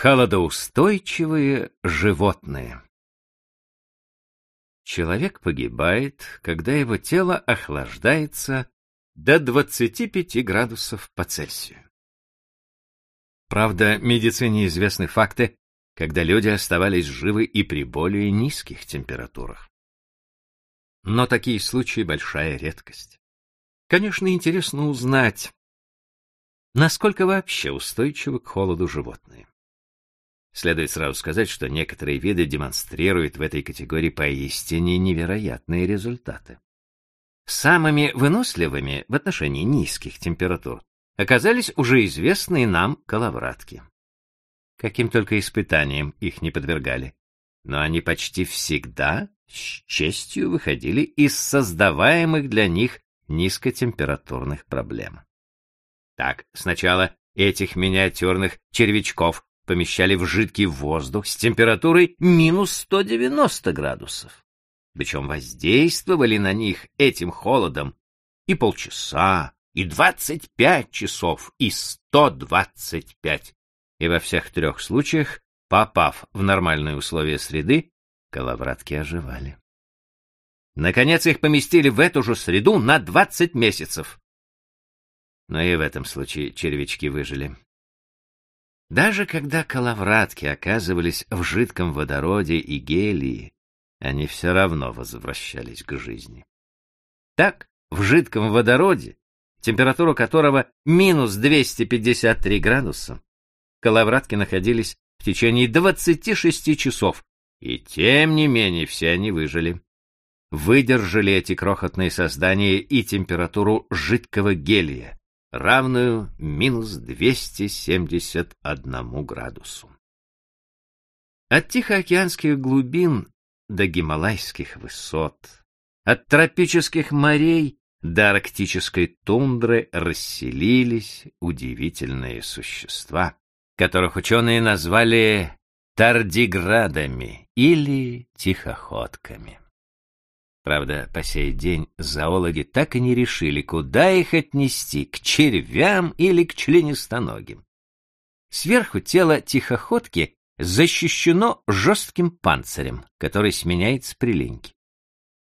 Холодоустойчивые животные Человек погибает, когда его тело охлаждается до 25 градусов по Цельсию. Правда, медицине известны факты, когда люди оставались живы и при более низких температурах. Но такие случаи — большая редкость. Конечно, интересно узнать, насколько вообще устойчивы к холоду животные. Следует сразу сказать, что некоторые виды демонстрируют в этой категории поистине невероятные результаты. Самыми выносливыми в отношении низких температур оказались уже известные нам коловратки. Каким только испытаниям их не подвергали, но они почти всегда с честью выходили из создаваемых для них низкотемпературных проблем. Так, сначала этих миниатюрных червячков помещали в жидкий воздух с температурой минус 190 градусов. Причем воздействовали на них этим холодом и полчаса, и 25 часов, и 125. И во всех трех случаях, попав в нормальные условия среды, коловратки оживали. Наконец их поместили в эту же среду на 20 месяцев. Но и в этом случае червячки выжили. Даже когда коловратки оказывались в жидком водороде и гелии, они все равно возвращались к жизни. Так, в жидком водороде, температура которого минус 253 градуса, коловратки находились в течение 26 часов, и тем не менее все они выжили. Выдержали эти крохотные создания и температуру жидкого гелия, равную минус 271 градусу. От Тихоокеанских глубин до Гималайских высот, от тропических морей до арктической тундры расселились удивительные существа, которых ученые назвали тардиградами или тихоходками. Правда, по сей день зоологи так и не решили, куда их отнести, к червям или к членистоногим. Сверху тело тихоходки защищено жестким панцирем, который сменяется прилиньки.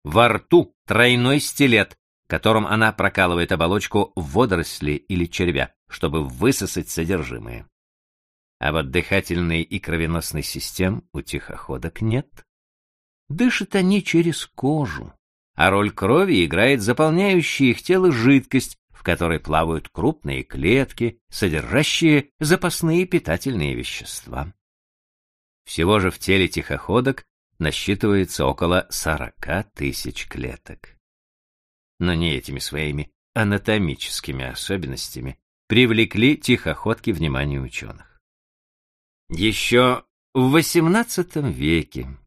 Во рту тройной стилет, которым она прокалывает оболочку водоросли или червя, чтобы высосать содержимое. А вот дыхательной и кровеносной систем у тихоходок нет. Дышат они через кожу, а роль крови играет заполняющая их тело жидкость, в которой плавают крупные клетки, содержащие запасные питательные вещества. Всего же в теле тихоходок насчитывается около 40 тысяч клеток. Но не этими своими анатомическими особенностями привлекли тихоходки внимание ученых. Еще в XVIII веке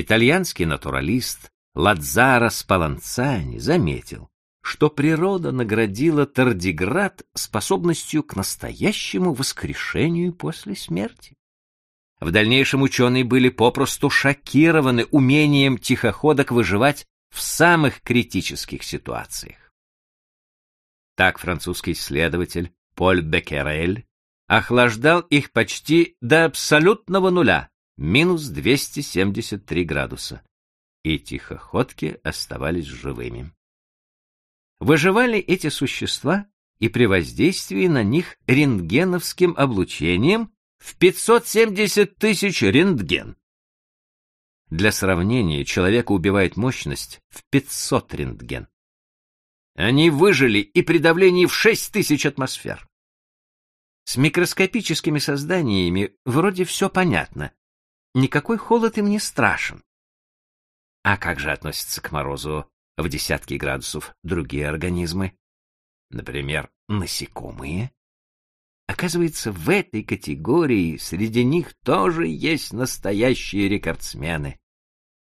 итальянский натуралист Ладзаро Спаланцани заметил, что природа наградила тардиград способностью к настоящему воскрешению после смерти. В дальнейшем ученые были попросту шокированы умением тихоходок выживать в самых критических ситуациях. Так французский исследователь Поль Беккерель охлаждал их почти до абсолютного нуля, минус 273 градуса, и тихоходки оставались живыми. Выживали эти существа и при воздействии на них рентгеновским облучением в 570 тысяч рентген. Для сравнения, человека убивает мощность в 500 рентген. Они выжили и при давлении в 6 тысяч атмосфер. С микроскопическими созданиями вроде все понятно, никакой холод им не страшен. А как же относятся к морозу в десятки градусов другие организмы? Например, насекомые? Оказывается, в этой категории среди них тоже есть настоящие рекордсмены.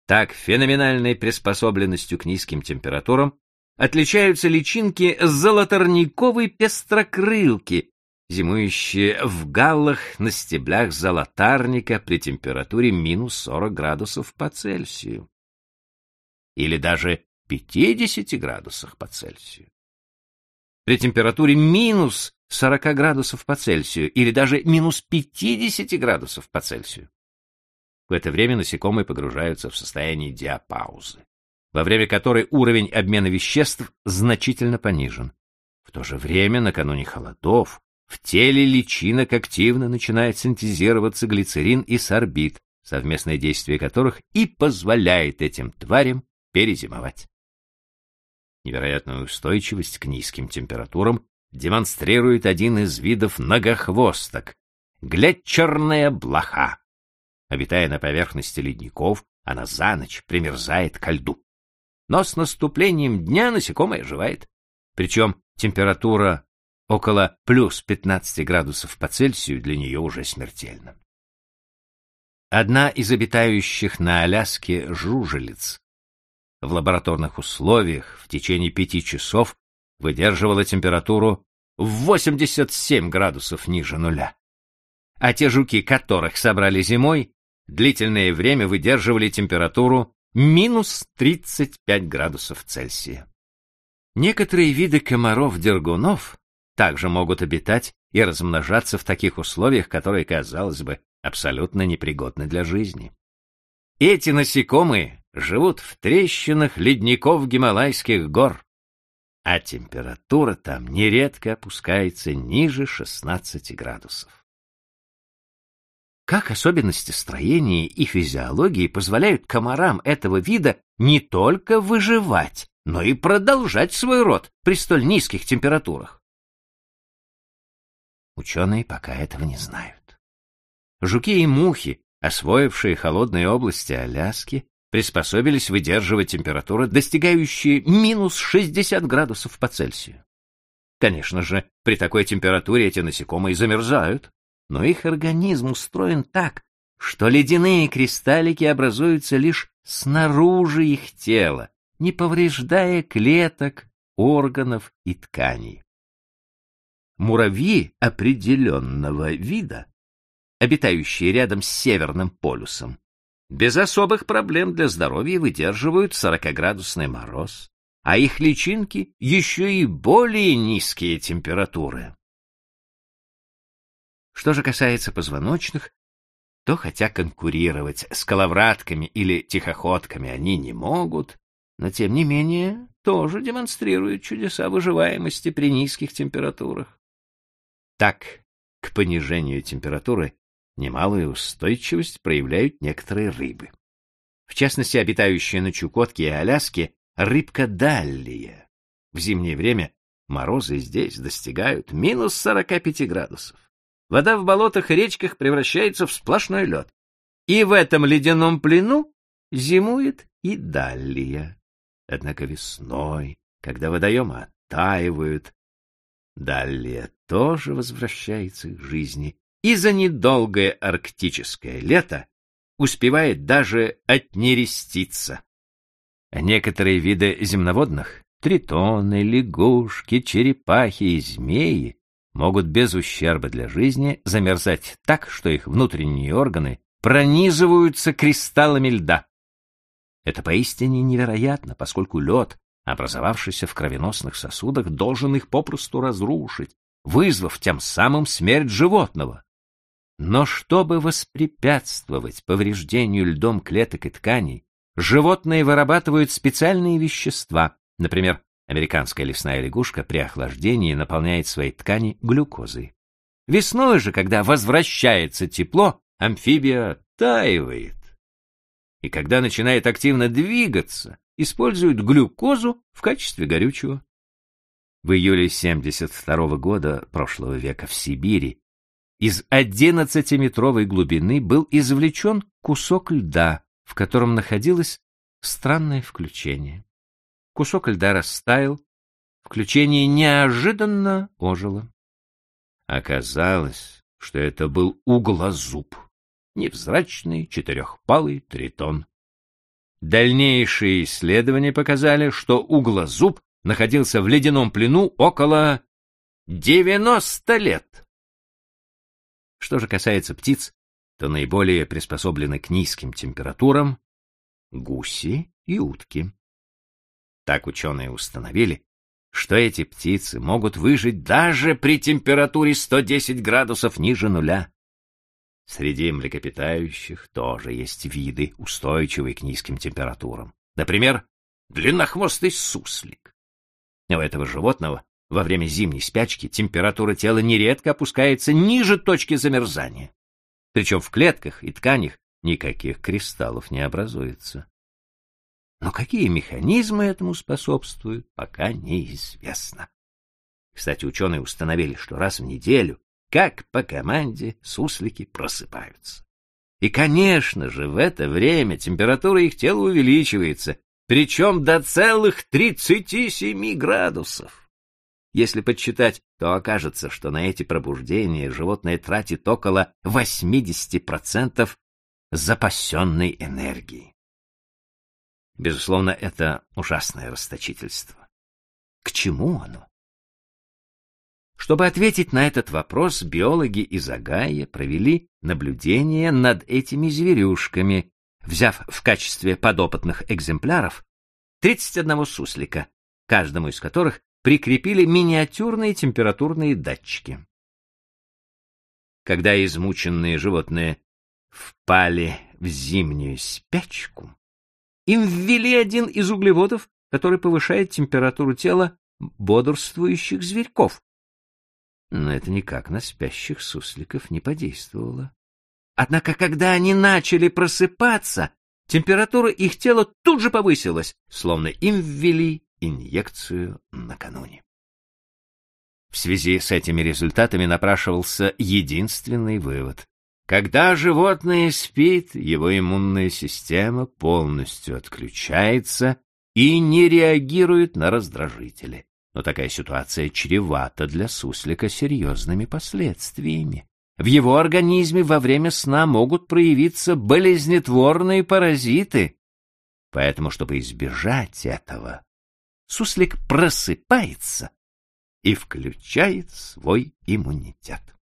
Так, феноменальной приспособленностью к низким температурам отличаются личинки золоторниковой пестрокрылки, зимующие в галлах на стеблях золотарника при температуре минус 40 градусов по Цельсию. Или даже 50 градусах по Цельсию. При температуре минус 40 градусов по Цельсию или даже минус 50 градусов по Цельсию. В это время насекомые погружаются в состояние диапаузы, во время которой уровень обмена веществ значительно понижен. В то же время, накануне холодов, в теле личинок активно начинает синтезироваться глицерин и сорбит, совместное действие которых и позволяет этим тварям перезимовать. Невероятную устойчивость к низким температурам демонстрирует один из видов многохвосток — глядчерная блоха. Обитая на поверхности ледников, она за ночь примерзает ко льду. Но с наступлением дня насекомое оживает. Причем температура около плюс 15 градусов по Цельсию для нее уже смертельна. Одна из обитающих на Аляске жужелиц в лабораторных условиях в течение пяти часов выдерживала температуру в 87 градусов ниже нуля. А те жуки, которых собрали зимой, длительное время выдерживали температуру минус 35 градусов Цельсия. Некоторые виды комаров-дергунов также могут обитать и размножаться в таких условиях, которые, казалось бы, абсолютно непригодны для жизни. Эти насекомые живут в трещинах ледников Гималайских гор, а температура там нередко опускается ниже 16 градусов. Как особенности строения и физиологии позволяют комарам этого вида не только выживать, но и продолжать свой род при столь низких температурах? Ученые пока этого не знают. Жуки и мухи, освоившие холодные области Аляски, приспособились выдерживать температуры, достигающие минус 60 градусов по Цельсию. Конечно же, при такой температуре эти насекомые замерзают, но их организм устроен так, что ледяные кристаллики образуются лишь снаружи их тела, не повреждая клеток, органов и тканей. Муравьи определенного вида, обитающие рядом с Северным полюсом, без особых проблем для здоровья выдерживают 40-градусный мороз, а их личинки еще и более низкие температуры. Что же касается позвоночных, то хотя конкурировать с коловратками или тихоходками они не могут, но тем не менее тоже демонстрируют чудеса выживаемости при низких температурах. Так, к понижению температуры немалую устойчивость проявляют некоторые рыбы. В частности, обитающая на Чукотке и Аляске рыбка даллия. В зимнее время морозы здесь достигают минус 45 градусов. Вода в болотах и речках превращается в сплошной лед. И в этом ледяном плену зимует и даллия. Однако весной, когда водоемы оттаивают, даллия тоже возвращается к жизни и за недолгое арктическое лето успевает даже отнереститься. Некоторые виды земноводных — тритоны, лягушки, черепахи и змеи — могут без ущерба для жизни замерзать так, что их внутренние органы пронизываются кристаллами льда. Это поистине невероятно, поскольку лед, образовавшийся в кровеносных сосудах, должен их попросту разрушить, вызвав тем самым смерть животного. Но чтобы воспрепятствовать повреждению льдом клеток и тканей, животные вырабатывают специальные вещества. Например, американская лесная лягушка при охлаждении наполняет свои ткани глюкозой. Весной же, когда возвращается тепло, амфибия таивает. И когда начинает активно двигаться, использует глюкозу в качестве горючего. В июле 72 года прошлого века в Сибири из 11-метровой глубины был извлечен кусок льда, в котором находилось странное включение. Кусок льда растаял, включение неожиданно ожило. Оказалось, что это был углозуб, невзрачный четырехпалый тритон. Дальнейшие исследования показали, что углозуб находился в ледяном плену около 90 лет. Что же касается птиц, то наиболее приспособлены к низким температурам гуси и утки. Так ученые установили, что эти птицы могут выжить даже при температуре 110 градусов ниже нуля. Среди млекопитающих тоже есть виды, устойчивые к низким температурам. Например, длиннохвостый суслик. У этого животного во время зимней спячки температура тела нередко опускается ниже точки замерзания. Причем в клетках и тканях никаких кристаллов не образуется. Но какие механизмы этому способствуют, пока неизвестно. Кстати, ученые установили, что раз в неделю, как по команде, суслики просыпаются. И, конечно же, в это время температура их тела увеличивается, причем до целых 37 градусов. Если подсчитать, то окажется, что на эти пробуждения животное тратит около 80% запасенной энергии. Безусловно, это ужасное расточительство. К чему оно? Чтобы ответить на этот вопрос, биологи из Агая провели наблюдения над этими зверюшками, взяв в качестве подопытных экземпляров 31 суслика, каждому из которых прикрепили миниатюрные температурные датчики. Когда измученные животные впали в зимнюю спячку, им ввели один из углеводов, который повышает температуру тела бодрствующих зверьков. Но это никак на спящих сусликов не подействовало. Однако, когда они начали просыпаться, температура их тела тут же повысилась, словно им ввели инъекцию накануне. В связи с этими результатами напрашивался единственный вывод. Когда животное спит, его иммунная система полностью отключается и не реагирует на раздражители. Но такая ситуация чревата для суслика серьезными последствиями. В его организме во время сна могут проявиться болезнетворные паразиты. Поэтому, чтобы избежать этого, суслик просыпается и включает свой иммунитет.